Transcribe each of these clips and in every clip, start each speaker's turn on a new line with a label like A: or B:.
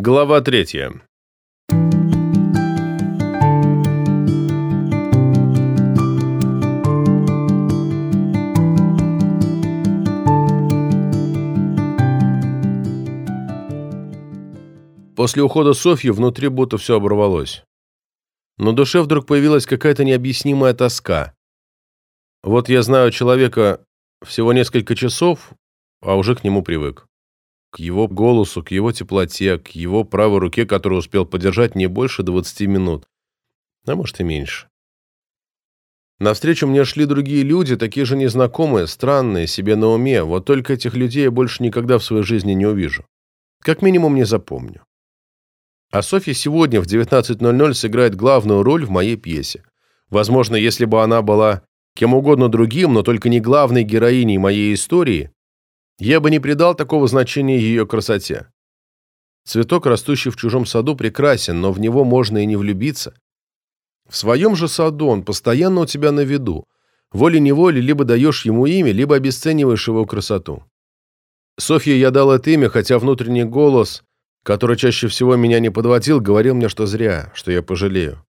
A: Глава третья. После ухода Софьи внутри будто все оборвалось. Но душе вдруг появилась какая-то необъяснимая тоска. Вот я знаю человека всего несколько часов, а уже к нему привык. К его голосу, к его теплоте, к его правой руке, которую успел подержать не больше 20 минут. А может и меньше. Навстречу мне шли другие люди, такие же незнакомые, странные, себе на уме. Вот только этих людей я больше никогда в своей жизни не увижу. Как минимум не запомню. А Софья сегодня в 19.00 сыграет главную роль в моей пьесе. Возможно, если бы она была кем угодно другим, но только не главной героиней моей истории, я бы не придал такого значения ее красоте. Цветок, растущий в чужом саду, прекрасен, но в него можно и не влюбиться. В своем же саду он постоянно у тебя на виду. Волей-неволей либо даешь ему имя, либо обесцениваешь его красоту. Софье я дал это имя, хотя внутренний голос который чаще всего меня не подводил, говорил мне, что зря, что я пожалею.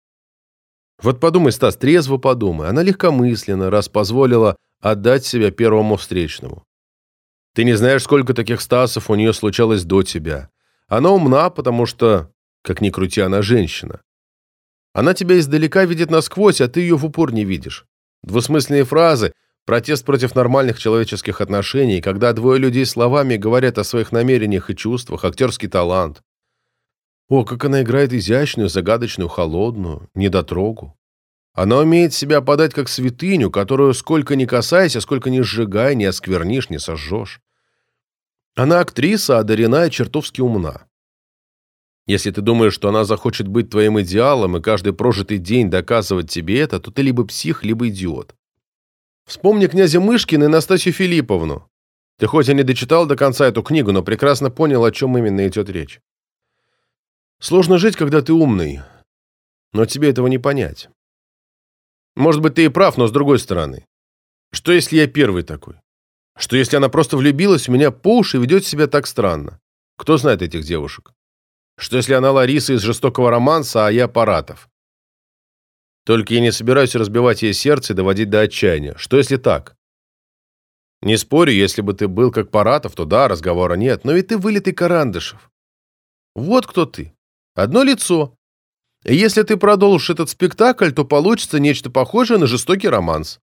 A: Вот подумай, Стас, трезво подумай. Она легкомысленно, раз позволила отдать себя первому встречному. Ты не знаешь, сколько таких Стасов у нее случалось до тебя. Она умна, потому что, как ни крути, она женщина. Она тебя издалека видит насквозь, а ты ее в упор не видишь. Двусмысленные фразы – Протест против нормальных человеческих отношений, когда двое людей словами говорят о своих намерениях и чувствах, актерский талант. О, как она играет изящную, загадочную, холодную, недотрогу. Она умеет себя подать как святыню, которую сколько ни касайся, сколько ни сжигай, не осквернишь, не сожжешь. Она актриса, одарена и чертовски умна. Если ты думаешь, что она захочет быть твоим идеалом и каждый прожитый день доказывать тебе это, то ты либо псих, либо идиот. Вспомни князя Мышкина и Настасью Филипповну. Ты хоть и не дочитал до конца эту книгу, но прекрасно понял, о чем именно идет речь. Сложно жить, когда ты умный, но тебе этого не понять. Может быть, ты и прав, но с другой стороны. Что, если я первый такой? Что, если она просто влюбилась в меня по уши и ведет себя так странно? Кто знает этих девушек? Что, если она Лариса из жестокого романса, а я Паратов? Только я не собираюсь разбивать ей сердце и доводить до отчаяния. Что если так? Не спорю, если бы ты был как Паратов, то да, разговора нет. Но ведь ты вылитый Карандышев. Вот кто ты. Одно лицо. И если ты продолжишь этот спектакль, то получится нечто похожее на жестокий романс.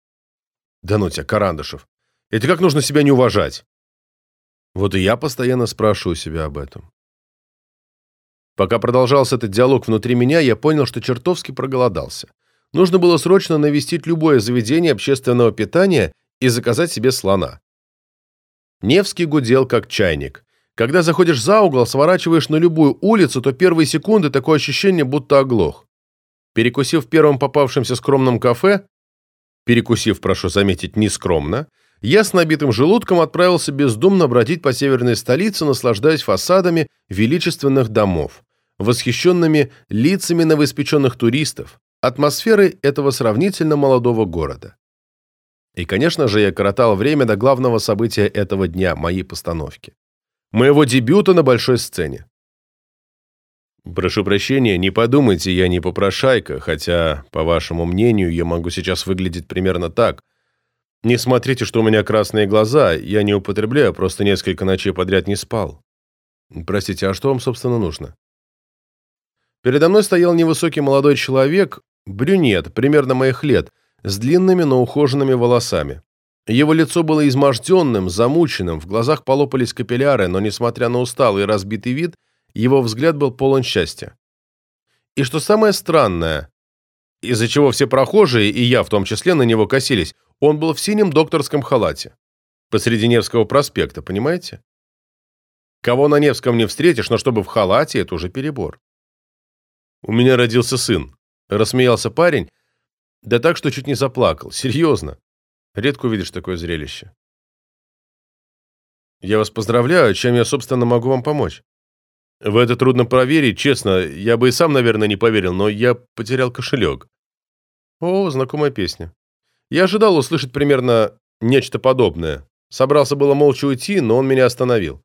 A: Да ну тебя, Карандышев. Это как нужно себя не уважать? Вот и я постоянно спрашиваю себя об этом. Пока продолжался этот диалог внутри меня, я понял, что чертовски проголодался. Нужно было срочно навестить любое заведение общественного питания и заказать себе слона. Невский гудел, как чайник. Когда заходишь за угол, сворачиваешь на любую улицу, то первые секунды такое ощущение, будто оглох. Перекусив в первом попавшемся скромном кафе, перекусив, прошу заметить, нескромно, я с набитым желудком отправился бездумно бродить по северной столице, наслаждаясь фасадами величественных домов, восхищенными лицами новоиспеченных туристов, атмосферой этого сравнительно молодого города. И, конечно же, я коротал время до главного события этого дня, моей постановки. Моего дебюта на большой сцене. Прошу прощения, не подумайте, я не попрошайка, хотя, по вашему мнению, я могу сейчас выглядеть примерно так. Не смотрите, что у меня красные глаза, я не употребляю, просто несколько ночей подряд не спал. Простите, а что вам, собственно, нужно? Передо мной стоял невысокий молодой человек, Брюнет, примерно моих лет, с длинными, но ухоженными волосами. Его лицо было изможденным, замученным, в глазах полопались капилляры, но, несмотря на усталый и разбитый вид, его взгляд был полон счастья. И что самое странное, из-за чего все прохожие, и я в том числе, на него косились, он был в синем докторском халате. Посреди Невского проспекта, понимаете? Кого на Невском не встретишь, но чтобы в халате, это уже перебор. У меня родился сын. Рассмеялся парень, да так, что чуть не заплакал. Серьезно. Редко увидишь такое зрелище. Я вас поздравляю, чем я, собственно, могу вам помочь? В это трудно проверить, честно, я бы и сам, наверное, не поверил, но я потерял кошелек. О, знакомая песня. Я ожидал услышать примерно нечто подобное. Собрался было молча уйти, но он меня остановил.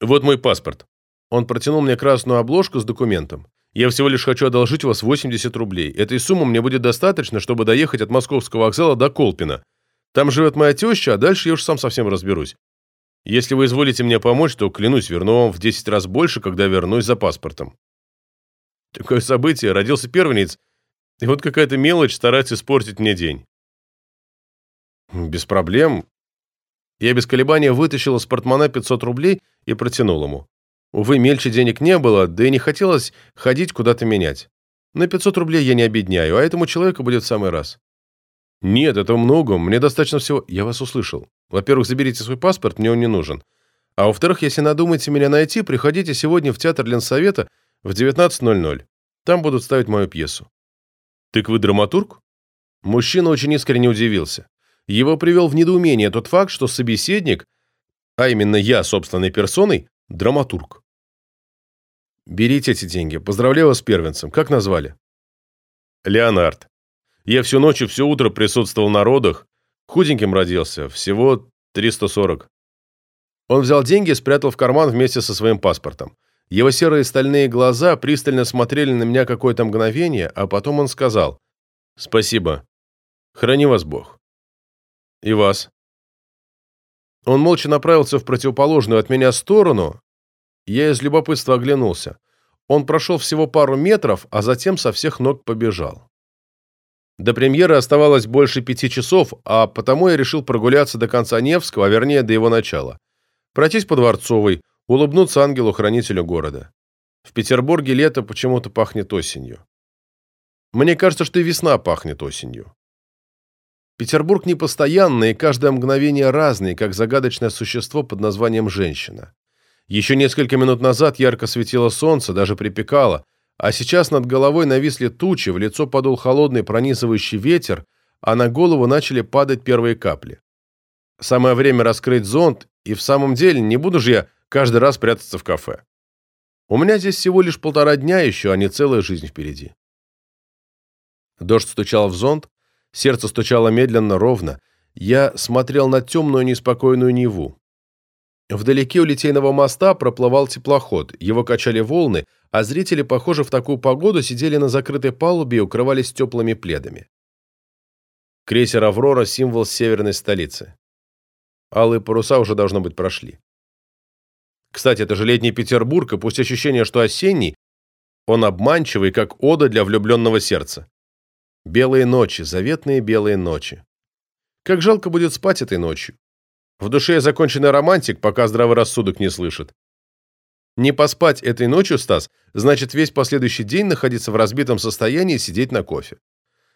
A: Вот мой паспорт. Он протянул мне красную обложку с документом. «Я всего лишь хочу одолжить у вас 80 рублей. Этой суммы мне будет достаточно, чтобы доехать от московского вокзала до Колпина. Там живет моя теща, а дальше я уж сам совсем разберусь. Если вы изволите мне помочь, то, клянусь, верну вам в 10 раз больше, когда вернусь за паспортом». Такое событие. Родился первенец, и вот какая-то мелочь старается испортить мне день. Без проблем. Я без колебания вытащил из портмона 500 рублей и протянул ему. Увы, мельче денег не было, да и не хотелось ходить куда-то менять. На 500 рублей я не обедняю, а этому человеку будет в самый раз. Нет, это много, мне достаточно всего... Я вас услышал. Во-первых, заберите свой паспорт, мне он не нужен. А во-вторых, если надумаете меня найти, приходите сегодня в театр Ленсовета в 19.00. Там будут ставить мою пьесу. Так вы драматург? Мужчина очень искренне удивился. Его привел в недоумение тот факт, что собеседник, а именно я собственной персоной, драматург. Берите эти деньги. Поздравляю вас с первенцем. Как назвали? Леонард. Я всю ночь и все утро присутствовал на родах. Худеньким родился. Всего 340. Он взял деньги и спрятал в карман вместе со своим паспортом. Его серые стальные глаза пристально смотрели на меня какое-то мгновение, а потом он сказал «Спасибо. Храни вас Бог». «И вас». Он молча направился в противоположную от меня сторону, я из любопытства оглянулся. Он прошел всего пару метров, а затем со всех ног побежал. До премьеры оставалось больше пяти часов, а потому я решил прогуляться до конца Невского, а вернее до его начала. Пройтись по Дворцовой, улыбнуться ангелу-хранителю города. В Петербурге лето почему-то пахнет осенью. Мне кажется, что и весна пахнет осенью. Петербург непостоянный, и каждое мгновение разный, как загадочное существо под названием «женщина». Еще несколько минут назад ярко светило солнце, даже припекало, а сейчас над головой нависли тучи, в лицо подул холодный пронизывающий ветер, а на голову начали падать первые капли. Самое время раскрыть зонт, и в самом деле не буду же я каждый раз прятаться в кафе. У меня здесь всего лишь полтора дня еще, а не целая жизнь впереди. Дождь стучал в зонт, сердце стучало медленно, ровно. Я смотрел на темную неспокойную Неву. Вдалеке у Литейного моста проплывал теплоход, его качали волны, а зрители, похоже, в такую погоду сидели на закрытой палубе и укрывались теплыми пледами. Крейсер «Аврора» — символ северной столицы. Алые паруса уже, должно быть, прошли. Кстати, это же летний Петербург, и пусть ощущение, что осенний, он обманчивый, как ода для влюбленного сердца. Белые ночи, заветные белые ночи. Как жалко будет спать этой ночью. В душе я законченный романтик, пока здравый рассудок не слышит. Не поспать этой ночью, Стас, значит весь последующий день находиться в разбитом состоянии и сидеть на кофе.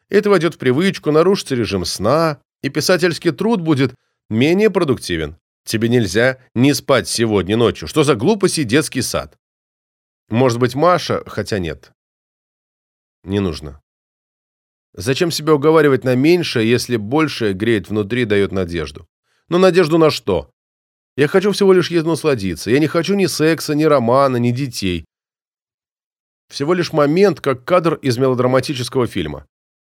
A: Это войдет в привычку, нарушится режим сна, и писательский труд будет менее продуктивен. Тебе нельзя не спать сегодня ночью. Что за глупость и детский сад? Может быть, Маша, хотя нет. Не нужно. Зачем себя уговаривать на меньшее, если большее греет внутри, дает надежду? Но надежду на что? Я хочу всего лишь ей насладиться. Я не хочу ни секса, ни романа, ни детей. Всего лишь момент, как кадр из мелодраматического фильма.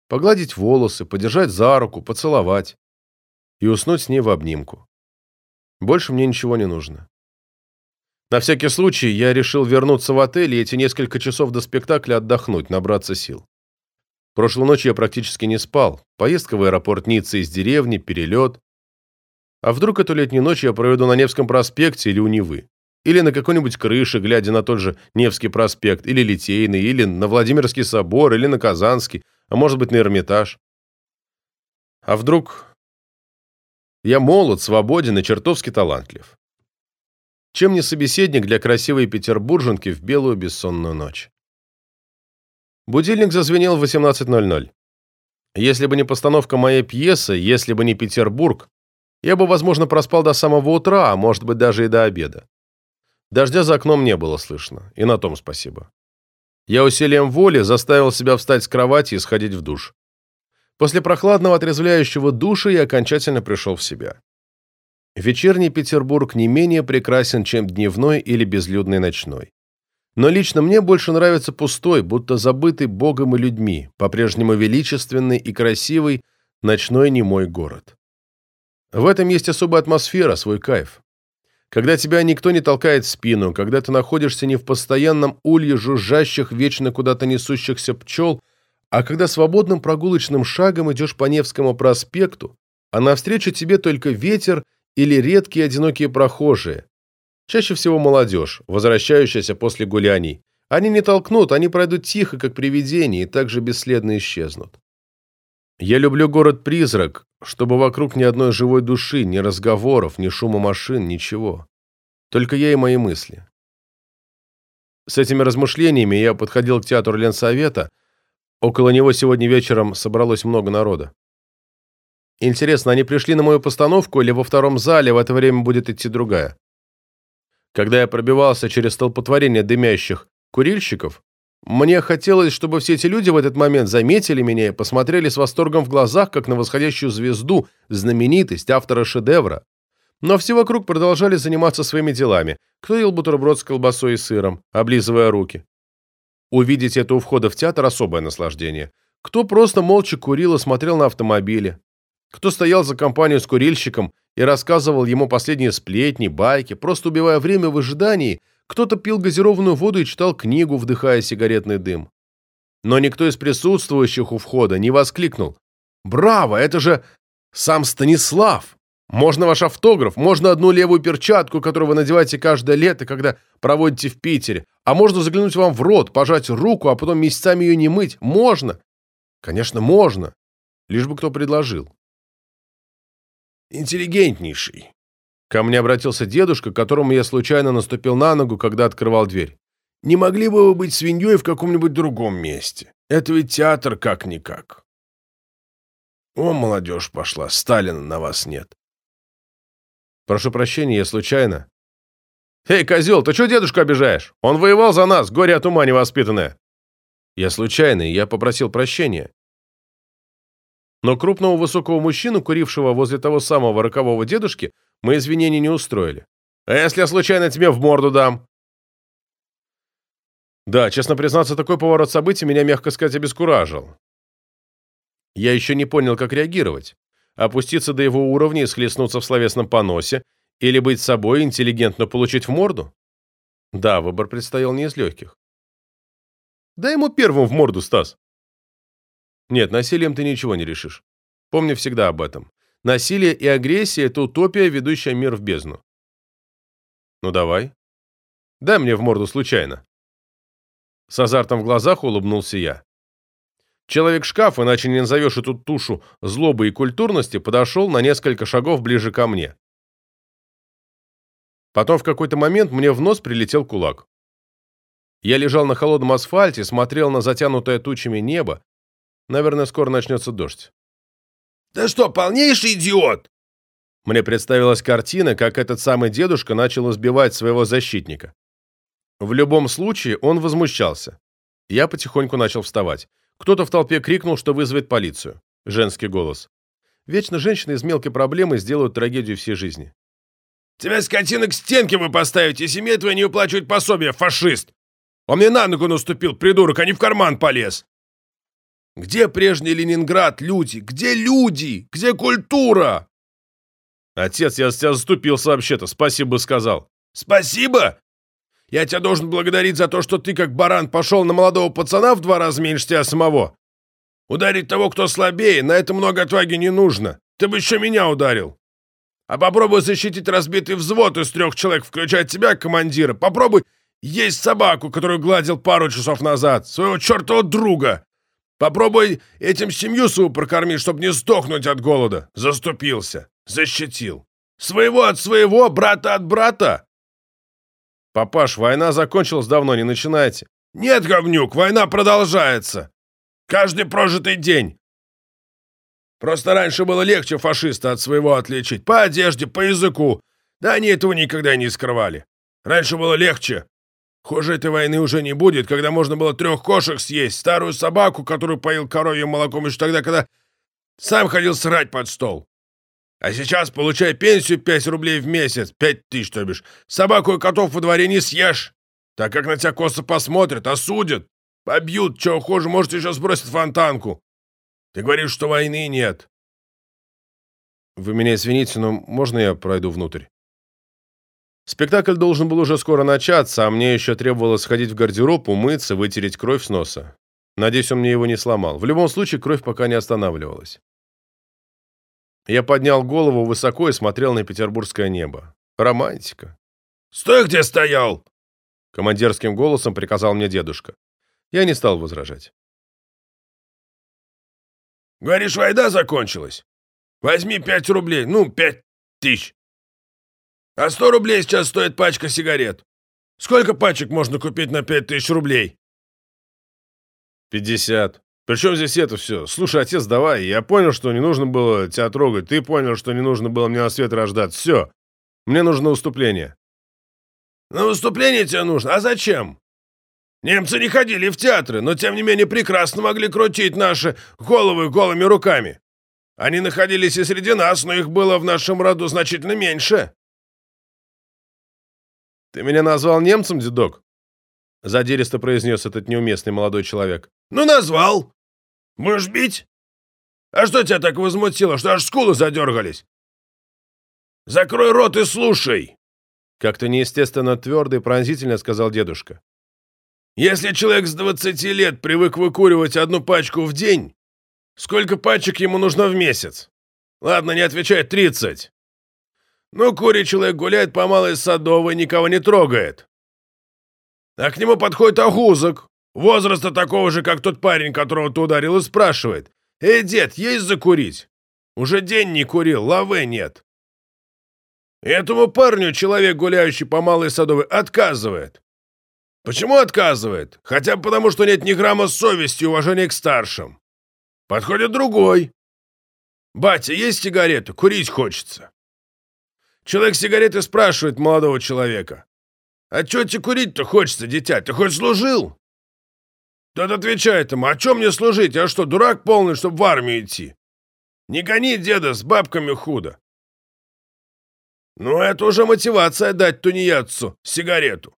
A: Погладить волосы, подержать за руку, поцеловать. И уснуть с ней в обнимку. Больше мне ничего не нужно. На всякий случай я решил вернуться в отель и эти несколько часов до спектакля отдохнуть, набраться сил. Прошлой ночью я практически не спал. Поездка в аэропорт Ниццы из деревни, перелет. А вдруг эту летнюю ночь я проведу на Невском проспекте или у Невы? Или на какой-нибудь крыше, глядя на тот же Невский проспект, или Литейный, или на Владимирский собор, или на Казанский, а может быть на Эрмитаж. А вдруг я молод, свободен и чертовски талантлив? Чем не собеседник для красивой петербурженки в белую бессонную ночь? Будильник зазвенел в 18.00. Если бы не постановка моей пьесы, если бы не Петербург, я бы, возможно, проспал до самого утра, а может быть, даже и до обеда. Дождя за окном не было слышно, и на том спасибо. Я усилием воли заставил себя встать с кровати и сходить в душ. После прохладного отрезвляющего душа я окончательно пришел в себя. Вечерний Петербург не менее прекрасен, чем дневной или безлюдный ночной. Но лично мне больше нравится пустой, будто забытый Богом и людьми, по-прежнему величественный и красивый ночной немой город. В этом есть особая атмосфера, свой кайф. когда тебя никто не толкает в спину, когда ты находишься не в постоянном улье жужжащих, вечно куда-то несущихся пчел, а когда свободным прогулочным шагом идешь по Невскому проспекту, а навстречу тебе только ветер или редкие одинокие прохожие, чаще всего молодежь, возвращающаяся после гуляний. Они не толкнут, они пройдут тихо, как привидения, и также бесследно исчезнут. Я люблю город-призрак, чтобы вокруг ни одной живой души, ни разговоров, ни шума машин, ничего. Только я и мои мысли. С этими размышлениями я подходил к театру Ленсовета. Около него сегодня вечером собралось много народа. Интересно, они пришли на мою постановку или во втором зале в это время будет идти другая? Когда я пробивался через столпотворение дымящих курильщиков, мне хотелось, чтобы все эти люди в этот момент заметили меня и посмотрели с восторгом в глазах, как на восходящую звезду, знаменитость, автора шедевра. Но все вокруг продолжали заниматься своими делами. Кто ел бутерброд с колбасой и сыром, облизывая руки. Увидеть это у входа в театр – особое наслаждение. Кто просто молча курил и смотрел на автомобили. Кто стоял за компанию с курильщиком и рассказывал ему последние сплетни, байки, просто убивая время в ожидании – кто-то пил газированную воду и читал книгу, вдыхая сигаретный дым. Но никто из присутствующих у входа не воскликнул. «Браво! Это же сам Станислав! Можно ваш автограф, можно одну левую перчатку, которую вы надеваете каждое лето, когда проводите в Питере, а можно заглянуть вам в рот, пожать руку, а потом месяцами ее не мыть. Можно! Конечно, можно. Лишь бы кто предложил. Интеллигентнейший, Ко мне обратился дедушка, которому я случайно наступил на ногу, когда открывал дверь. «Не могли бы вы быть свиньей в каком-нибудь другом месте? Это ведь театр как-никак». «О, молодежь пошла, Сталина на вас нет». «Прошу прощения, я случайно». «Эй, козел, ты что дедушку обижаешь? Он воевал за нас, горе от ума невоспитанное». «Я случайно, я попросил прощения». Но крупного высокого мужчину, курившего возле того самого рокового дедушки, мы извинений не устроили. А если я случайно тебе в морду дам? Да, честно признаться, такой поворот событий меня, мягко сказать, обескуражил. Я еще не понял, как реагировать. Опуститься до его уровня и схлестнуться в словесном поносе, или быть собой, интеллигентно получить в морду? Да, выбор предстоял не из легких. Дай ему первым в морду, Стас. Нет, насилием ты ничего не решишь. Помни всегда об этом. Насилие и агрессия – это утопия, ведущая мир в бездну. Ну давай. Дай мне в морду случайно. С азартом в глазах улыбнулся я. Человек-шкаф, иначе не назовешь эту тушу злобы и культурности, подошел на несколько шагов ближе ко мне. Потом в какой-то момент мне в нос прилетел кулак. Я лежал на холодном асфальте, смотрел на затянутое тучами небо. Наверное, скоро начнется дождь. «Да что, полнейший идиот!» Мне представилась картина, как этот самый дедушка начал избивать своего защитника. В любом случае, он возмущался. Я потихоньку начал вставать. Кто-то в толпе крикнул, что вызовет полицию. Женский голос. Вечно женщины из мелкой проблемы сделают трагедию всей жизни. «Тебя, скотина, к стенке вы поставите, и семье твоей не уплачивать пособие, фашист! Он мне на ногу наступил, придурок, а не в карман полез!» Где прежний Ленинград, люди? Где люди? Где культура? Отец, я с тебя заступился вообще-то, спасибо сказал. Спасибо? Я тебя должен благодарить за то, что ты, как баран, пошел на молодого пацана в два раза меньше тебя самого. Ударить того, кто слабее, на это много отваги не нужно. Ты бы еще меня ударил. А попробуй защитить разбитый взвод из трех человек, включая тебя, командира. Попробуй есть собаку, которую гладил пару часов назад, своего чертового друга. Попробуй этим семью свою прокормить, чтобы не сдохнуть от голода. Заступился. Защитил. Своего от своего, брата от брата. Папаш, война закончилась давно, не начинайте. Нет, говнюк, война продолжается. Каждый прожитый день. Просто раньше было легче фашиста от своего отличить. По одежде, по языку. Да они этого никогда не скрывали. Раньше было легче. Хуже этой войны уже не будет, когда можно было трех кошек съесть, старую собаку, которую поил коровьим молоком еще тогда, когда сам ходил срать под стол. А сейчас, получая пенсию 5 рублей в месяц, 5 тысяч, то бишь, собаку и котов во дворе не съешь, так как на тебя косо посмотрят, осудят, побьют, чего хуже, может, еще сбросят фонтанку. Ты говоришь, что войны нет. Вы меня извините, но можно я пройду внутрь? Спектакль должен был уже скоро начаться, а мне еще требовалось сходить в гардероб, умыться, вытереть кровь с носа. Надеюсь, он мне его не сломал. В любом случае, кровь пока не останавливалась. Я поднял голову высоко и смотрел на петербургское небо. Романтика.
B: «Стой, где стоял!»
A: Командирским голосом приказал мне дедушка. Я не стал возражать.
B: «Говоришь, война закончилась? Возьми пять рублей, ну, пять тысяч. А сто рублей сейчас стоит пачка сигарет. Сколько пачек можно купить на пять тысяч рублей?»
A: «Пятьдесят. Причем здесь это все? Слушай, отец, давай. Я понял, что не нужно было тебя трогать. Ты понял, что не нужно было мне на свет рождаться. Все. Мне нужно выступление».
B: «На выступление тебе нужно? А зачем? Немцы не ходили в театры, но тем не менее прекрасно могли крутить наши головы голыми руками. Они находились и среди нас, но их было в нашем роду значительно меньше».
A: «Ты меня назвал немцем, дедок?» Задиристо произнес этот неуместный молодой человек.
B: «Ну, назвал. Будешь бить? А что тебя так возмутило, что аж скулы задергались? Закрой рот и слушай!»
A: Как-то неестественно твердо и пронзительно сказал дедушка.
B: «Если человек с 20 лет привык выкуривать одну пачку в день, сколько пачек ему нужно в месяц? Ладно, не отвечай, 30. Ну, курит человек гуляет по Малой Садовой, никого не трогает. А к нему подходит Агузок, возраста такого же, как тот парень, которого ты ударил, и спрашивает. «Эй, дед, есть закурить?» Уже день не курил, лавы нет. Этому парню человек, гуляющий по Малой Садовой, отказывает. Почему отказывает? Хотя бы потому, что нет ни грамма совести и уважения к старшим. Подходит другой. «Батя, есть сигареты? Курить хочется». Человек сигареты спрашивает молодого человека. «А чё тебе курить-то хочется, дитя? Ты хоть служил?» Тот отвечает ему, «А чё мне служить? Я что, дурак полный, чтобы в армию идти? Не гони деда, с бабками худо». Ну, это уже мотивация дать тунеядцу сигарету.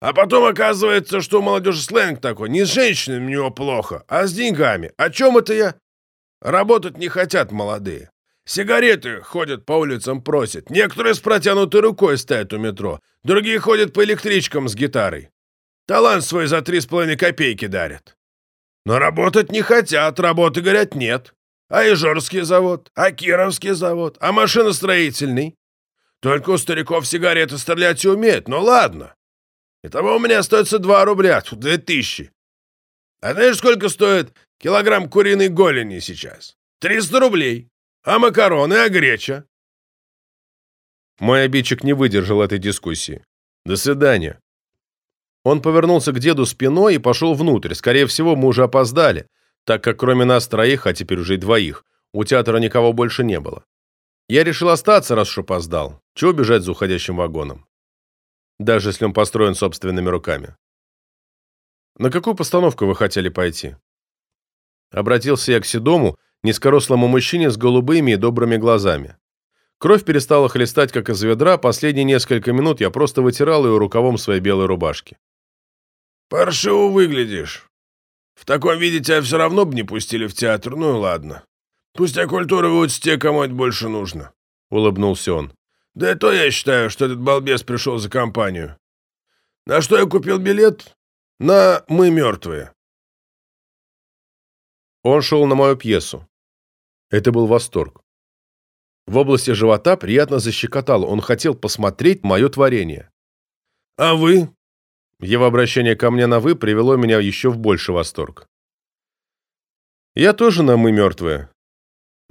B: А потом оказывается, что у молодежи сленг такой. Не с женщинами у него плохо, а с деньгами. О чем это я? Работать не хотят молодые. Сигареты ходят по улицам просят. Некоторые с протянутой рукой стоят у метро. Другие ходят по электричкам с гитарой. Талант свой за три с половиной копейки дарят. Но работать не хотят, работы, говорят, нет. А Ижорский завод, а Кировский завод, а машиностроительный. Только у стариков сигареты стрелять и умеют, ну ладно. Итого у меня остается два рубля, две тысячи. А знаешь, сколько стоит килограмм куриной голени сейчас? Триста рублей. А макароны, а греча?
A: Мой обидчик не выдержал этой дискуссии. До свидания. Он повернулся к деду спиной и пошел внутрь. Скорее всего, мы уже опоздали, так как кроме нас троих, а теперь уже и двоих, у театра никого больше не было. Я решил остаться, раз уж опоздал. Чего бежать за уходящим вагоном? Даже если он построен собственными руками. На какую постановку вы хотели пойти? Обратился я к Седому, низкорослому мужчине с голубыми и добрыми глазами. Кровь перестала хлестать, как из ведра, последние несколько минут я просто вытирал ее рукавом своей белой рубашки.
B: «Паршиво выглядишь. В таком виде тебя все равно бы не пустили в театр, ну и ладно. Пусть культура выучат те, кому это больше нужно», — улыбнулся он. «Да и то я считаю, что этот балбес пришел за компанию. На что я купил билет? На «Мы мертвые».
A: Он шел на мою пьесу. Это был восторг. В области живота приятно защекотало, он хотел посмотреть мое творение.
B: «А вы?»
A: Его обращение ко мне на «вы» привело меня еще в больший восторг. «Я тоже на «мы» мертвые».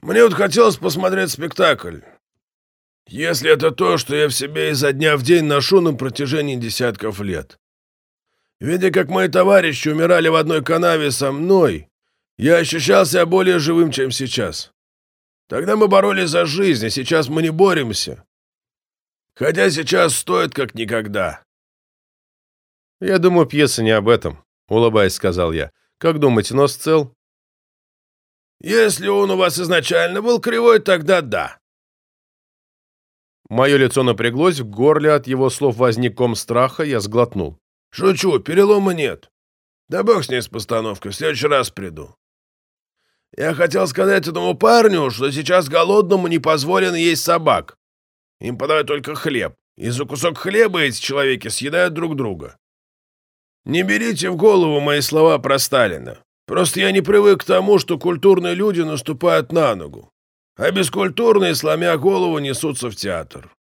B: «Мне вот хотелось посмотреть спектакль. Если это то, что я в себе изо дня в день ношу на протяжении десятков лет. Видя, как мои товарищи умирали в одной канаве со мной, я ощущал себя более живым, чем сейчас. Тогда мы боролись за жизнь, а сейчас мы не боремся. Хотя сейчас стоит как никогда.
A: «Я думаю, пьеса не об этом», — улыбаясь, сказал я. «Как думаете, нос цел?»
B: «Если он у вас изначально был кривой, тогда да».
A: Мое лицо напряглось, в горле от его слов возник ком страха, я сглотнул.
B: «Шучу, перелома нет. Да бог с ней с постановкой, в следующий раз приду. Я хотел сказать этому парню, что сейчас голодному не позволено есть собак. Им подают только хлеб. И за кусок хлеба эти человеки съедают друг друга. Не берите в голову мои слова про Сталина. Просто я не привык к тому, что культурные люди наступают на ногу, а бескультурные, сломя голову, несутся в театр.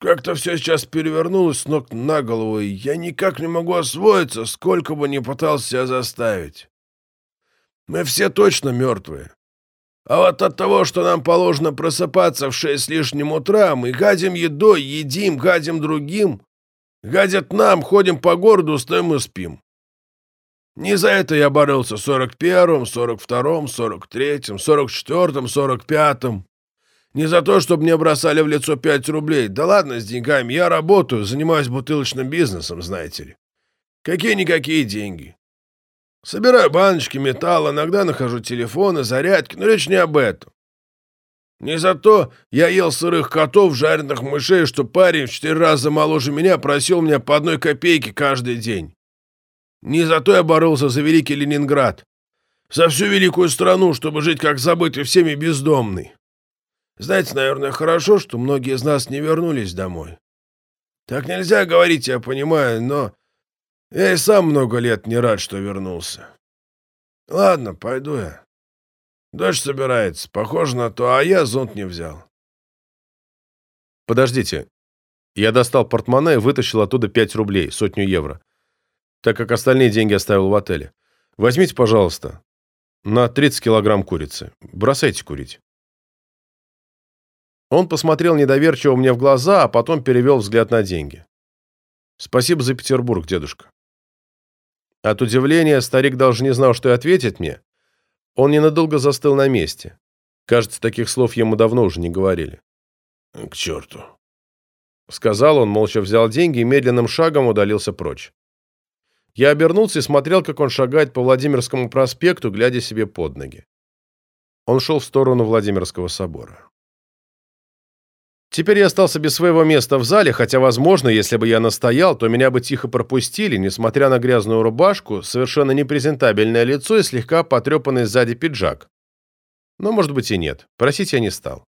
B: Как-то все сейчас перевернулось с ног на голову, и я никак не могу освоиться, сколько бы ни пытался себя заставить. Мы все точно мертвые. А вот от того, что нам положено просыпаться в шесть лишним утра, мы гадим едой, едим, гадим другим, гадят нам, ходим по городу, стоим и спим. Не за это я боролся в 41-м, 42-м, 43-м, 44-м, 45-м. Не за то, чтобы мне бросали в лицо 5 рублей. Да ладно с деньгами, я работаю, занимаюсь бутылочным бизнесом, знаете ли. Какие-никакие деньги. Собираю баночки металла, иногда нахожу телефоны, зарядки, но речь не об этом. Не за то я ел сырых котов, жареных мышей, что парень в четыре раза моложе меня просил меня по одной копейке каждый день. Не за то я боролся за великий Ленинград. За всю великую страну, чтобы жить как забытый всеми бездомный. Знаете, наверное, хорошо, что многие из нас не вернулись домой. Так нельзя говорить, я понимаю, но я и сам много лет не рад, что вернулся. Ладно, пойду я. Дождь собирается, похоже на то, а я зонт не взял.
A: Подождите. Я достал портмоне и вытащил оттуда 5 рублей, сотню евро так как остальные деньги оставил в отеле. Возьмите, пожалуйста, на 30 килограмм курицы. Бросайте курить. Он посмотрел недоверчиво мне в глаза, а потом перевел взгляд на деньги. «Спасибо за Петербург, дедушка». От удивления старик даже не знал, что и ответить мне. Он ненадолго застыл на месте. Кажется, таких слов ему давно уже не говорили.
B: «К черту!»
A: Сказал он, молча взял деньги и медленным шагом удалился прочь. Я обернулся и смотрел, как он шагает по Владимирскому проспекту, глядя себе под ноги. Он шел в сторону Владимирского собора. Теперь я остался без своего места в зале, хотя, возможно, если бы я настоял, то меня бы тихо пропустили, несмотря на грязную рубашку, совершенно непрезентабельное лицо и слегка потрепанный сзади пиджак. Но, может быть, и нет. Просить я не стал.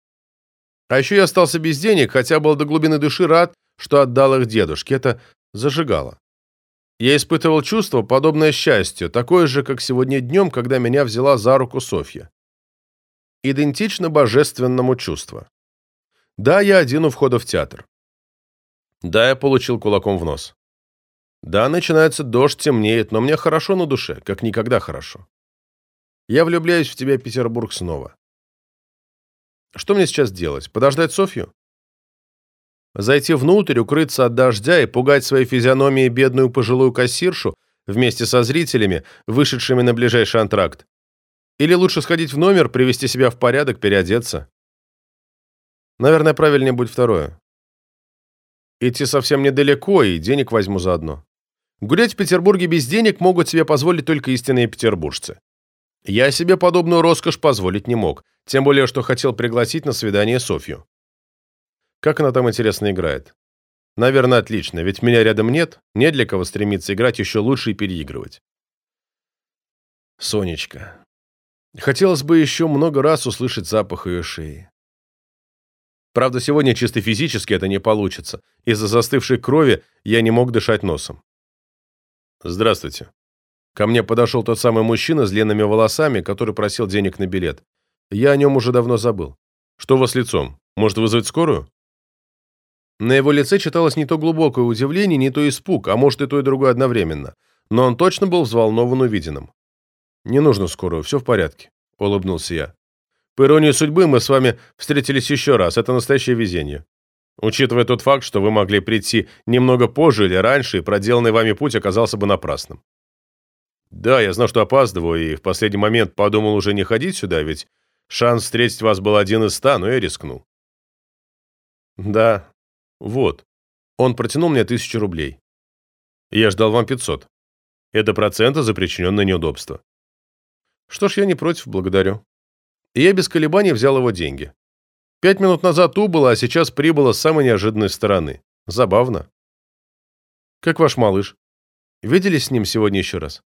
A: А еще я остался без денег, хотя был до глубины души рад, что отдал их дедушке. Это зажигало. Я испытывал чувство, подобное счастью, такое же, как сегодня днем, когда меня взяла за руку Софья. Идентично божественному чувству. Да, я один у входа в театр. Да, я получил кулаком в нос. Да, начинается дождь, темнеет, но мне хорошо на душе, как никогда хорошо. Я влюбляюсь в тебя, Петербург, снова. Что мне сейчас делать? Подождать Софью? Зайти внутрь, укрыться от дождя и пугать своей физиономией бедную пожилую кассиршу вместе со зрителями, вышедшими на ближайший антракт. Или лучше сходить в номер, привести себя в порядок, переодеться. Наверное, правильнее будет второе. Идти совсем недалеко, и денег возьму заодно. Гулять в Петербурге без денег могут себе позволить только истинные петербуржцы. Я себе подобную роскошь позволить не мог, тем более, что хотел пригласить на свидание Софью. Как она там, интересно, играет? Наверное, отлично, ведь меня рядом нет, не для кого стремиться играть еще лучше и переигрывать. Сонечка. Хотелось бы еще много раз услышать запах ее шеи. Правда, сегодня чисто физически это не получится. Из-за застывшей крови я не мог дышать носом. Здравствуйте. Ко мне подошел тот самый мужчина с длинными волосами, который просил денег на билет. Я о нем уже давно забыл. Что у вас лицом? Может, вызвать скорую? На его лице читалось не то глубокое удивление, не то испуг, а может и то и другое одновременно. Но он точно был взволнован увиденным. «Не нужно скорую, все в порядке», — улыбнулся я. «По иронии судьбы, мы с вами встретились еще раз. Это настоящее везение. Учитывая тот факт, что вы могли прийти немного позже или раньше, и проделанный вами путь оказался бы напрасным. Да, я знал, что опаздываю, и в последний момент подумал уже не ходить сюда, ведь шанс встретить вас был один из ста, но я рискнул. Да, вот. Он протянул мне тысячу рублей. Я ждал вам 500. Это проценты за причиненное неудобство. Что ж, я не против, благодарю. И я без колебаний взял его деньги. Пять минут назад убыло, а сейчас прибыло с самой неожиданной стороны. Забавно. Как ваш малыш? Виделись с ним сегодня еще раз?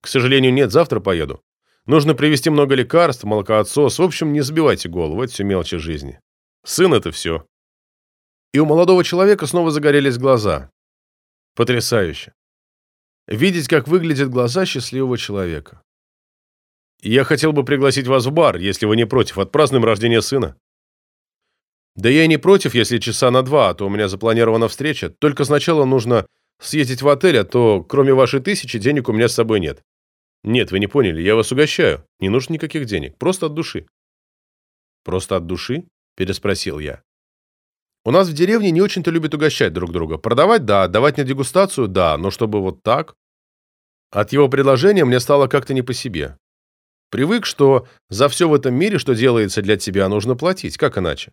A: К сожалению, нет, завтра поеду. Нужно привезти много лекарств, молокоотсос. В общем, не забивайте голову, это все мелочи жизни. Сын — это все. и у молодого человека снова загорелись глаза. Потрясающе. Видеть, как выглядят глаза счастливого человека. Я хотел бы пригласить вас в бар, если вы не против, отпразднуем рождение сына. Да я и не против, если часа на два, а то у меня запланирована встреча. Только сначала нужно съездить в отель, а то кроме вашей тысячи денег у меня с собой нет. Нет, вы не поняли, я вас угощаю. Не нужно никаких денег, просто от души. Просто от души? Переспросил я. У нас в деревне не очень-то любят угощать друг друга. Продавать – да, давать на дегустацию – да, но чтобы вот так... От его предложения мне стало как-то не по себе. Привык, что за все в этом мире, что делается для тебя, нужно платить. Как иначе?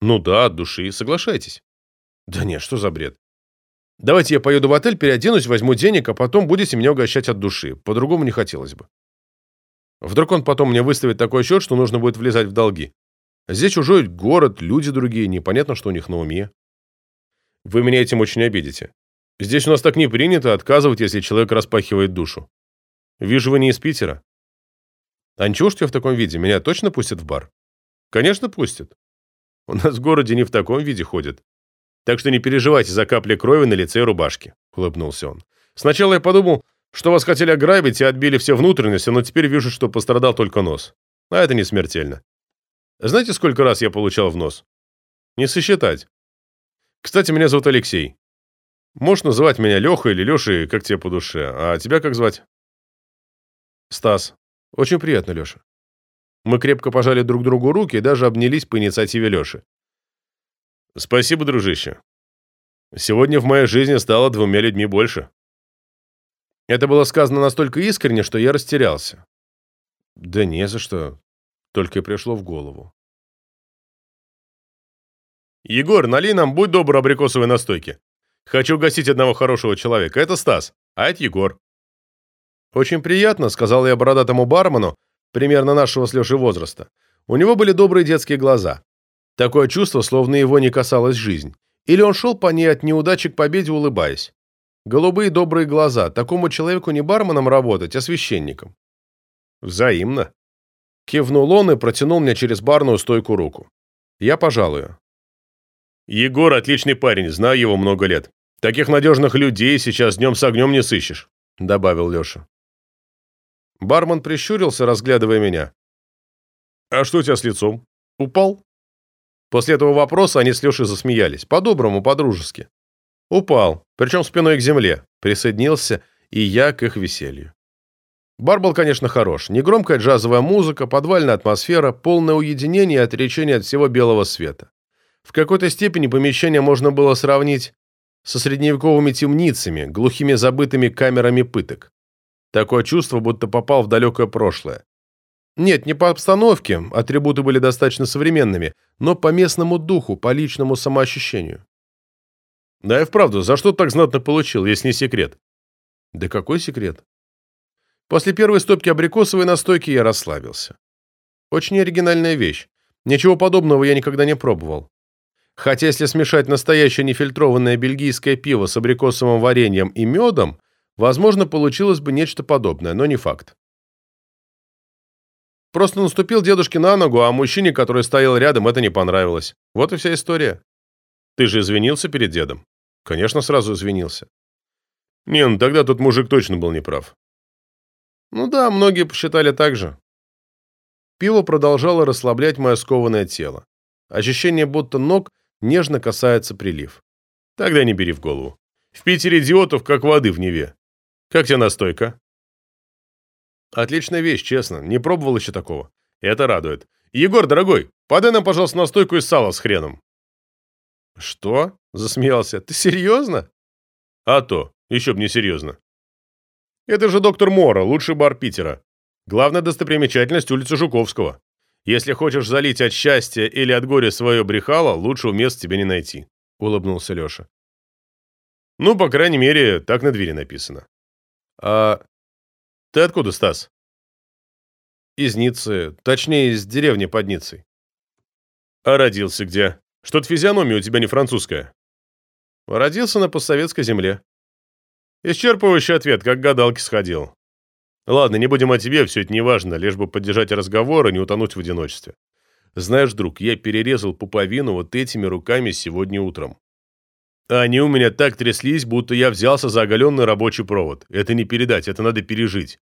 A: Ну да, от души, соглашайтесь. Да нет, что за бред? Давайте я поеду в отель, переоденусь, возьму денег, а потом будете меня угощать от души. По-другому не хотелось бы. Вдруг он потом мне выставит такой счет, что нужно будет влезать в долги. Здесь чужой город, люди другие, непонятно, что у них на уме. Вы меня этим очень обидите. Здесь у нас так не принято отказывать, если человек распахивает душу. Вижу, вы не из Питера. А ничего, что я в таком виде? Меня точно пустят в бар? Конечно, пустят. У нас в городе не в таком виде ходят. Так что не переживайте за капли крови на лице и рубашке», — улыбнулся он. «Сначала я подумал, что вас хотели ограбить и отбили все внутренности, но теперь вижу, что пострадал только нос. А это не смертельно. Знаете, сколько раз я получал в нос? Не сосчитать. Кстати, меня зовут Алексей. Можешь называть меня Леха или Лешей, как тебе по душе. А тебя как звать? Стас. Очень приятно, Леша. Мы крепко пожали друг другу руки и даже обнялись по инициативе Леши. Спасибо, дружище. Сегодня в моей жизни стало двумя людьми больше. Это было сказано настолько искренне, что я растерялся. Да не за что. Только и пришло в голову. Егор, налей нам, будь добр, абрикосовой настойки. Хочу угостить одного хорошего человека. Это Стас, а это Егор. Очень приятно, сказал я бородатому бармену, примерно нашего с Лешей возраста. У него были добрые детские глаза. Такое чувство, словно его не касалась жизнь. Или он шел по ней от неудачи к победе, улыбаясь. Голубые добрые глаза. Такому человеку не барменом работать, а священником. Взаимно. Кивнул он и протянул мне через барную стойку руку. Я пожалую. Егор отличный парень, знаю его много лет. Таких надежных людей сейчас днем с огнем не сыщешь, добавил Леша. Бармен прищурился, разглядывая меня. А что у тебя с лицом? Упал? После этого вопроса они с Лешей засмеялись. По-доброму, по-дружески. Упал, причем спиной к земле. Присоединился и я к их веселью. Бар был, конечно, хорош. Негромкая джазовая музыка, подвальная атмосфера, полное уединение и отречение от всего белого света. В какой-то степени помещение можно было сравнить со средневековыми темницами, глухими забытыми камерами пыток. Такое чувство, будто попал в далекое прошлое. Нет, не по обстановке, атрибуты были достаточно современными, но по местному духу, по личному самоощущению. Да и вправду, за что так знатно получил, если не секрет? Да какой секрет? После первой стопки абрикосовой настойки я расслабился. Очень оригинальная вещь. Ничего подобного я никогда не пробовал. Хотя если смешать настоящее нефильтрованное бельгийское пиво с абрикосовым вареньем и медом, возможно, получилось бы нечто подобное, но не факт. Просто наступил дедушке на ногу, а мужчине, который стоял рядом, это не понравилось. Вот и вся история. Ты же извинился перед дедом? Конечно, сразу извинился. Не, ну тогда тот мужик точно был неправ. Ну да, многие посчитали так же. Пиво продолжало расслаблять мое скованное тело. Ощущение, будто ног нежно касается прилив. Тогда не бери в голову. В Питере идиотов, как воды в Неве. Как тебе настойка? Отличная вещь, честно. Не пробовал еще такого. Это радует. Егор, дорогой, подай нам, пожалуйста, настойку из сала с хреном. Что? Засмеялся. Ты серьезно? А то. Еще б не серьезно. Это же доктор Мора, лучший бар Питера. Главная достопримечательность улицы Жуковского. Если хочешь залить от счастья или от горя свое брехало, лучшего места тебе не найти. Улыбнулся Леша. Ну, по крайней мере, так на двери написано. А ты откуда, Стас? Из Ниццы, точнее, из деревни под Ниццей. А родился где? Что-то физиономия у тебя не французская. Родился на постсоветской земле. Исчерпывающий ответ, как гадалки сходил. Ладно, не будем о тебе, все это неважно, лишь бы поддержать разговор и не утонуть в одиночестве. Знаешь, друг, я перерезал пуповину вот этими руками сегодня утром. Они у меня так тряслись, будто я взялся за оголенный рабочий провод. Это не передать, это надо пережить.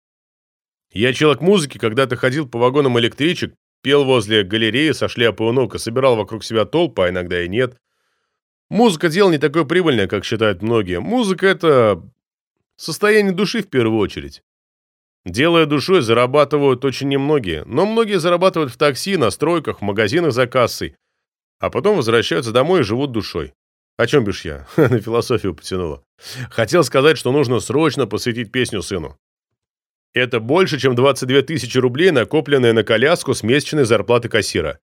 A: Я человек музыки, когда-то ходил по вагонам электричек, пел возле галереи со шляпой у ног и собирал вокруг себя толпы, а иногда и нет. Музыка дело не такое прибыльное, как считают многие. Музыка — это состояние души в первую очередь. Делая душой, зарабатывают очень немногие, но многие зарабатывают в такси, на стройках, в магазинах за кассой, а потом возвращаются домой и живут душой. О чем бишь я? На философию потянуло. Хотел сказать, что нужно срочно посвятить песню сыну. Это больше, чем 22 тысячи рублей, накопленные на коляску с месячной зарплаты кассира.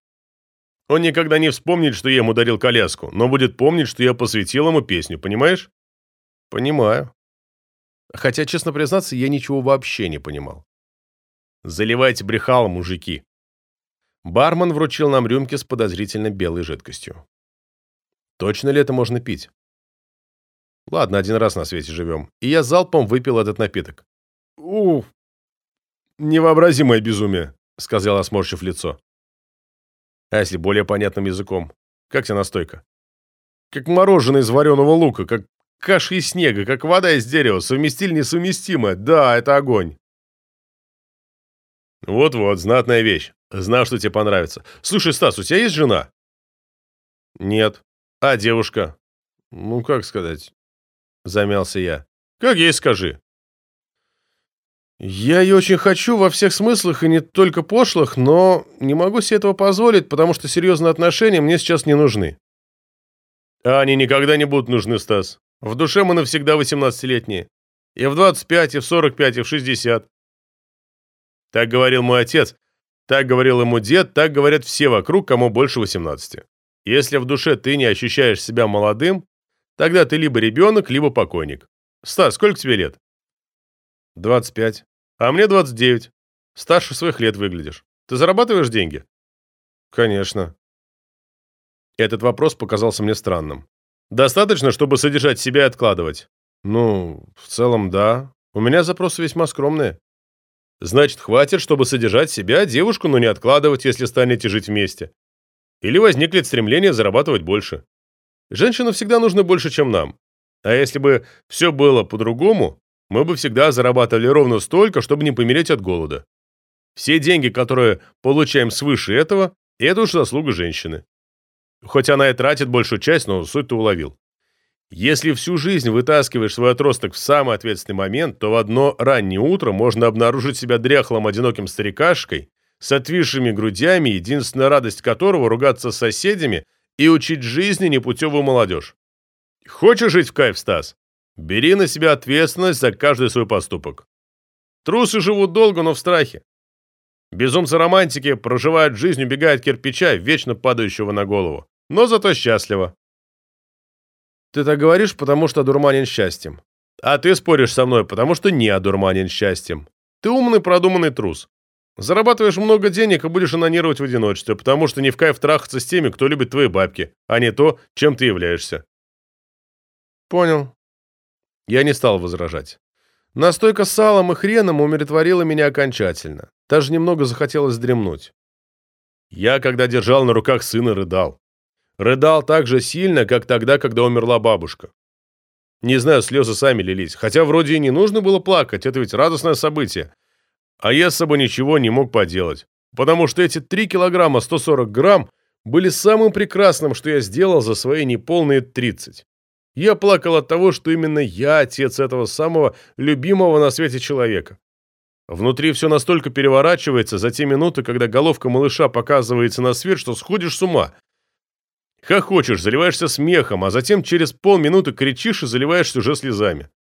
A: Он никогда не вспомнит, что я ему дарил коляску, но будет помнить, что я посвятил ему песню, понимаешь? Понимаю. Хотя, честно признаться, я ничего вообще не понимал. Заливайте брехал, мужики. Бармен вручил нам рюмки с подозрительно белой жидкостью. Точно ли это можно пить? Ладно, один раз на свете живем. И я залпом выпил этот напиток. У, невообразимое безумие, сказал, осморщив лицо. А если более понятным языком? Как тебе настойка? Как мороженое из вареного лука, как каша из снега, как вода из дерева, совместиль несовместимое. Да, это огонь. Вот-вот, знатная вещь. Знал, что тебе понравится. Слушай, Стас, у тебя есть жена? Нет. А девушка? Ну, как сказать? Замялся я. Как ей скажи. Я ее очень хочу во всех смыслах и не только пошлых, но не могу себе этого позволить, потому что серьезные отношения мне сейчас не нужны. А они никогда не будут нужны, Стас. В душе мы навсегда 18-летние. И в 25, и в 45, и в 60. Так говорил мой отец, так говорил ему дед, так говорят все вокруг, кому больше 18. Если в душе ты не ощущаешь себя молодым, тогда ты либо ребенок, либо покойник. Стас, сколько тебе лет? 25. А мне 29. Старше своих лет выглядишь. Ты зарабатываешь деньги? Конечно. Этот вопрос показался мне странным. Достаточно, чтобы содержать себя и откладывать? Ну, в целом, да. У меня запросы весьма скромные. Значит, хватит, чтобы содержать себя, девушку, но не откладывать, если станете жить вместе. Или возникнет стремление зарабатывать больше. Женщинам всегда нужно больше, чем нам. А если бы все было по-другому, мы бы всегда зарабатывали ровно столько, чтобы не помереть от голода. Все деньги, которые получаем свыше этого, это уж заслуга женщины. Хоть она и тратит большую часть, но суть ты уловил. Если всю жизнь вытаскиваешь свой отросток в самый ответственный момент, то в одно раннее утро можно обнаружить себя дряхлым одиноким старикашкой, с отвисшими грудями, единственная радость которого – ругаться с соседями и учить жизни непутевую молодежь. Хочешь жить в кайф, Стас? Бери на себя ответственность за каждый свой поступок. Трусы живут долго, но в страхе. Безумцы романтики проживают жизнь, убегая от кирпича, вечно падающего на голову. Но зато счастливо. Ты так говоришь, потому что одурманен счастьем. А ты споришь со мной, потому что не одурманен счастьем. Ты умный, продуманный трус. Зарабатываешь много денег и будешь анонировать в одиночестве, потому что не в кайф трахаться с теми, кто любит твои бабки, а не то, чем ты являешься. Понял. Я не стал возражать. Настойка с салом и хреном умиротворила меня окончательно. Даже немного захотелось дремнуть. Я, когда держал на руках сына, рыдал. Рыдал так же сильно, как тогда, когда умерла бабушка. Не знаю, слезы сами лились, хотя вроде и не нужно было плакать, это ведь радостное событие. А я с собой ничего не мог поделать, потому что эти 3 килограмма 140 грамм были самым прекрасным, что я сделал за свои неполные 30. Я плакал от того, что именно я отец этого самого любимого на свете человека. Внутри все настолько переворачивается за те минуты, когда головка малыша показывается на свет, что сходишь с ума. Хохочешь, заливаешься смехом, а затем через полминуты кричишь и заливаешься уже слезами.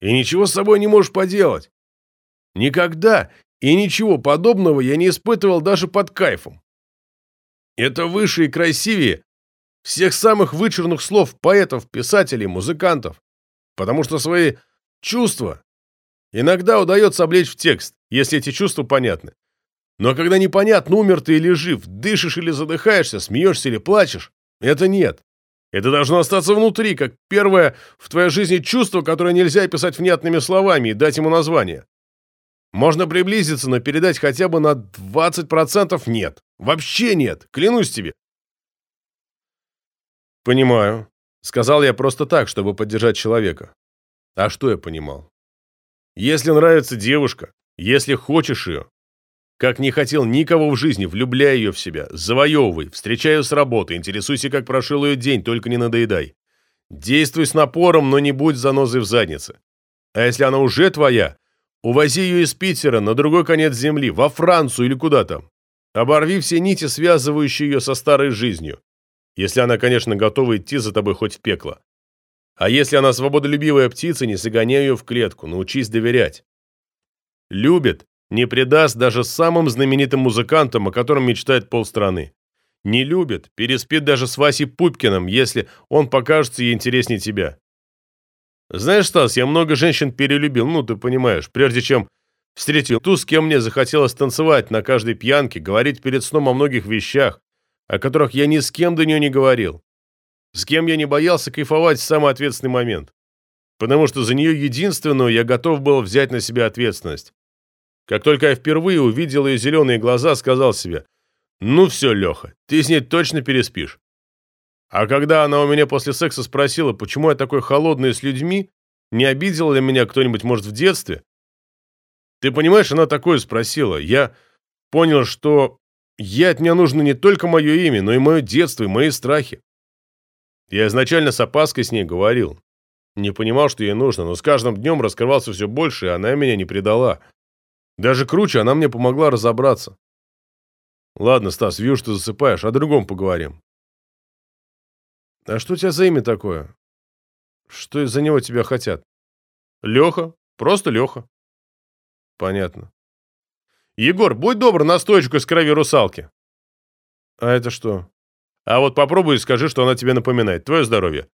A: И ничего с собой не можешь поделать. Никогда и ничего подобного я не испытывал даже под кайфом. Это выше и красивее всех самых вычурных слов поэтов, писателей, музыкантов. Потому что свои чувства иногда удается облечь в текст, если эти чувства понятны. Но когда непонятно, умер ты или жив, дышишь или задыхаешься, смеешься или плачешь, это нет. Это должно остаться внутри, как первое в твоей жизни чувство, которое нельзя описать внятными словами и дать ему название. Можно приблизиться, но передать хотя бы на 20% нет.
B: Вообще нет, клянусь тебе.
A: Понимаю. Сказал я просто так, чтобы поддержать человека. А что я понимал? Если нравится девушка, если хочешь ее, как не хотел никого в жизни, влюбляй ее в себя, завоевывай, встречай ее с работы, интересуйся, как прошел ее день, только не надоедай. Действуй с напором, но не будь занозой в заднице. А если она уже твоя, увози ее из Питера на другой конец земли, во Францию или куда там. Оборви все нити, связывающие ее со старой жизнью. Если она, конечно, готова идти за тобой хоть в пекло. А если она свободолюбивая птица, не загоняй ее в клетку, научись доверять. Любит, не предаст даже самым знаменитым музыкантам, о котором мечтает полстраны. Не любит, переспит даже с Васей Пупкиным, если он покажется ей интереснее тебя. Знаешь, Стас, я много женщин перелюбил, ну, ты понимаешь, прежде чем встретил ту, с кем мне захотелось танцевать на каждой пьянке, говорить перед сном о многих вещах, о которых я ни с кем до нее не говорил. С кем я не боялся кайфовать в самый ответственный момент. Потому что за нее единственную я готов был взять на себя ответственность. Как только я впервые увидел ее зеленые глаза, сказал себе, «Ну все, Леха, ты с ней точно переспишь». А когда она у меня после секса спросила, почему я такой холодный с людьми, не обидел ли меня кто-нибудь, может, в детстве? Ты понимаешь, она такое спросила. Я понял, что ей от меня нужно не только мое имя, но и мое детство, и мои страхи. Я изначально с опаской с ней говорил. Не понимал, что ей нужно, но с каждым днем раскрывался все больше, и она меня не предала. Даже круче, она мне помогла разобраться. Ладно, Стас, вижу, что засыпаешь, о другом поговорим. А что у тебя за имя такое? Что из-за него тебя хотят? Леха. Просто Леха. Понятно. Егор, будь добр, настойку из крови русалки. А это что? А вот попробуй и скажи, что она тебе напоминает. Твое здоровье.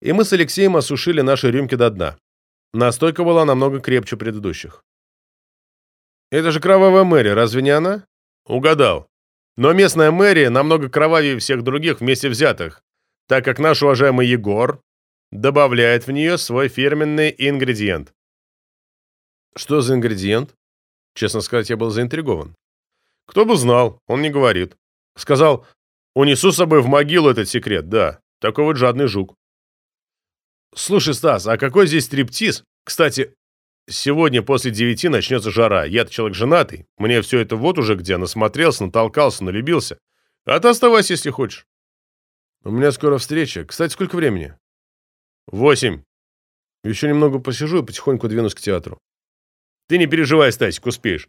A: И мы с Алексеем осушили наши рюмки до дна. Настойка была намного крепче предыдущих. Это же кровавая Мэри, разве не она? Угадал. Но местная мэрия намного кровавее всех других вместе взятых так как наш уважаемый Егор добавляет в нее свой фирменный ингредиент. Что за ингредиент? Честно сказать, я был заинтригован. Кто бы знал, он не говорит. Сказал, унесу с собой в могилу этот секрет, да, такой вот жадный жук. Слушай, Стас, а какой здесь стриптиз? Кстати, сегодня после девяти начнется жара. Я-то человек женатый, мне все это вот уже где насмотрелся, натолкался, налюбился. А ты оставайся, если хочешь. У меня скоро встреча. Кстати, сколько времени? Восемь. Еще немного посижу и потихоньку двинусь к театру. Ты не переживай, Стасик, успеешь.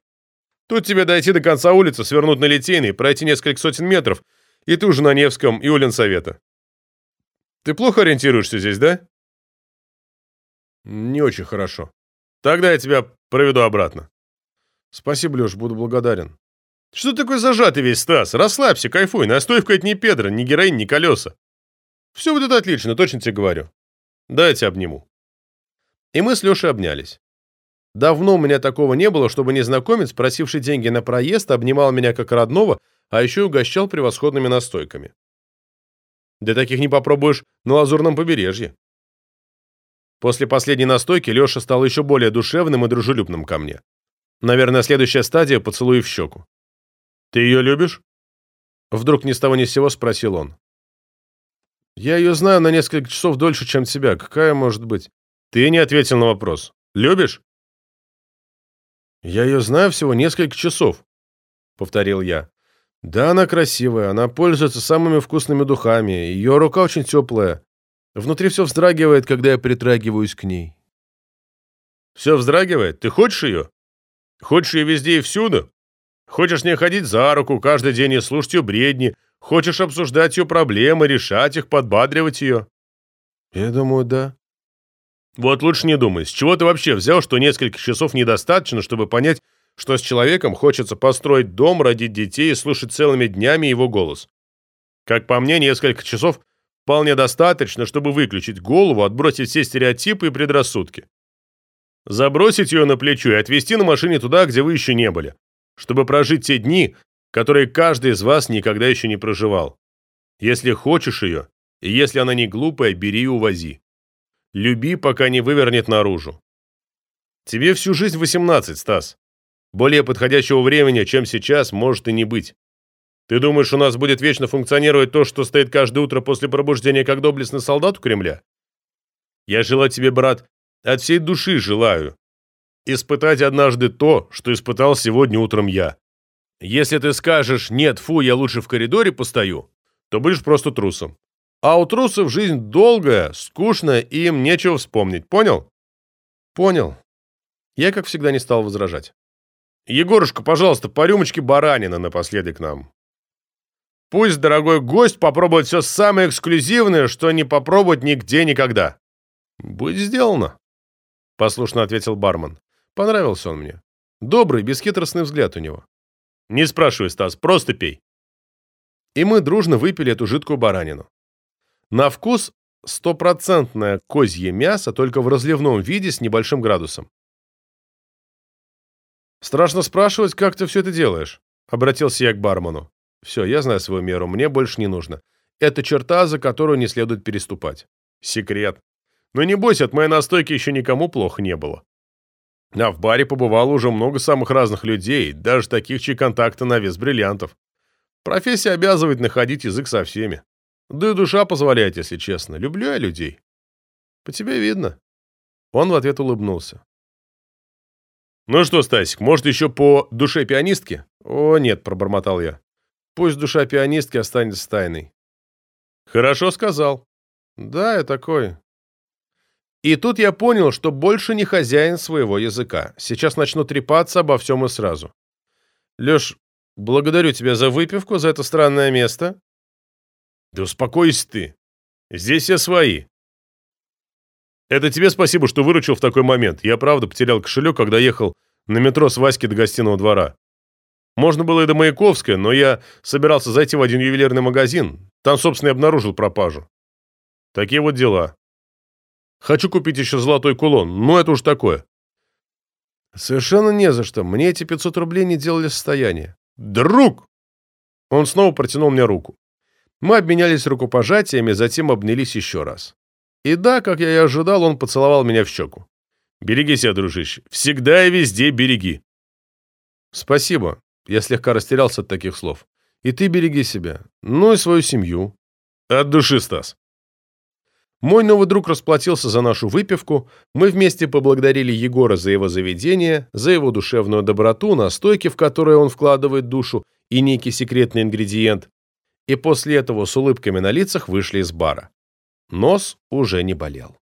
A: Тут тебе дойти до конца улицы, свернуть на Литейный, пройти несколько сотен метров, и ты уже на Невском и у Ленсовета. Ты плохо ориентируешься здесь, да? Не очень хорошо. Тогда я тебя проведу обратно. Спасибо, Леш, буду благодарен. Что такой зажатый весь, Стас? Расслабься, кайфуй. Настойка это не педро, не героин, не колеса. Все будет отлично, точно тебе говорю. Дайте обниму. И мы с Лешей обнялись. Давно у меня такого не было, чтобы незнакомец, просивший деньги на проезд, обнимал меня как родного, а еще и угощал превосходными настойками. Да таких не попробуешь на Лазурном побережье. После последней настойки Леша стал еще более душевным и дружелюбным ко мне. Наверное, следующая стадия – поцелуй в щеку. «Ты ее любишь?» Вдруг ни с того ни с сего спросил он. «Я ее знаю на несколько часов дольше, чем тебя. Какая может быть?» «Ты не ответил на вопрос. Любишь?» «Я ее знаю всего несколько часов», — повторил я. «Да, она красивая, она пользуется самыми вкусными духами, ее рука очень теплая. Внутри все вздрагивает, когда я притрагиваюсь к ней». «Все вздрагивает? Ты хочешь ее? Хочешь ее везде и всюду?» Хочешь не ходить за руку каждый день и слушать ее бредни, хочешь обсуждать ее проблемы, решать их, подбадривать ее. Я думаю, да. Вот лучше не думай, с чего ты вообще взял, что несколько часов недостаточно, чтобы понять, что с человеком хочется построить дом, родить детей и слушать целыми днями его голос. Как по мне, несколько часов вполне достаточно, чтобы выключить голову, отбросить все стереотипы и предрассудки. Забросить ее на плечо и отвезти на машине туда, где вы еще не были чтобы прожить те дни, которые каждый из вас никогда еще не проживал. Если хочешь ее, и если она не глупая, бери и увози. Люби, пока не вывернет наружу. Тебе всю жизнь 18, Стас. Более подходящего времени, чем сейчас, может и не быть. Ты думаешь, у нас будет вечно функционировать то, что стоит каждое утро после пробуждения, как доблестный солдат у Кремля? Я желаю тебе, брат, от всей души желаю испытать однажды то, что испытал сегодня утром я. Если ты скажешь «нет, фу, я лучше в коридоре постою», то будешь просто трусом. А у трусов жизнь долгая, скучная, и им нечего вспомнить. Понял? Понял. Я, как всегда, не стал возражать. Егорушка, пожалуйста, по рюмочке баранина напоследок нам. Пусть дорогой гость попробует все самое эксклюзивное, что не попробовать нигде никогда. Будет сделано, послушно ответил бармен. Понравился он мне. Добрый, бесхитростный взгляд у него. Не спрашивай, Стас, просто пей. И мы дружно выпили эту жидкую баранину. На вкус стопроцентное козье мясо, только в разливном виде с небольшим градусом. «Страшно спрашивать, как ты все это делаешь?» — обратился я к бармену. «Все, я знаю свою меру, мне больше не нужно. Это черта, за которую не следует переступать. Секрет. Но не бойся, от моей настойки еще никому плохо не было. А в баре побывало уже много самых разных людей, даже таких, чьи контакты на вес бриллиантов. Профессия обязывает находить язык со всеми. Да и душа позволяет, если честно. Люблю я людей. По тебе видно. Он в ответ улыбнулся. «Ну что, Стасик, может, еще по душе пианистки?» «О, нет», — пробормотал я. «Пусть душа пианистки останется тайной». «Хорошо сказал». «Да, я такой. И тут я понял, что больше не хозяин своего языка. Сейчас начну трепаться обо всем и сразу. Леш, благодарю тебя за выпивку, за это странное место. Да успокойся ты. Здесь все свои. Это тебе спасибо, что выручил в такой момент. Я правда потерял кошелек, когда ехал на метро с Васьки до гостиного двора. Можно было и до Маяковской, но я собирался зайти в один ювелирный магазин. Там, собственно, и обнаружил пропажу. Такие вот дела. Хочу купить еще золотой кулон, но это уж такое. Совершенно не за что. Мне эти 500 рублей не делали состояние. Друг! Он снова протянул мне руку. Мы обменялись рукопожатиями, затем обнялись еще раз. И да, как я и ожидал, он поцеловал меня в щеку. «Береги себя, дружище. Всегда и везде береги». «Спасибо». Я слегка растерялся от таких слов. «И ты береги себя. Ну и свою семью». «От души, Стас». Мой новый друг расплатился за нашу выпивку, мы вместе поблагодарили Егора за его заведение, за его душевную доброту, настойки, в которые он вкладывает душу, и некий секретный ингредиент, и после этого с улыбками на лицах вышли из бара. Нос уже не болел.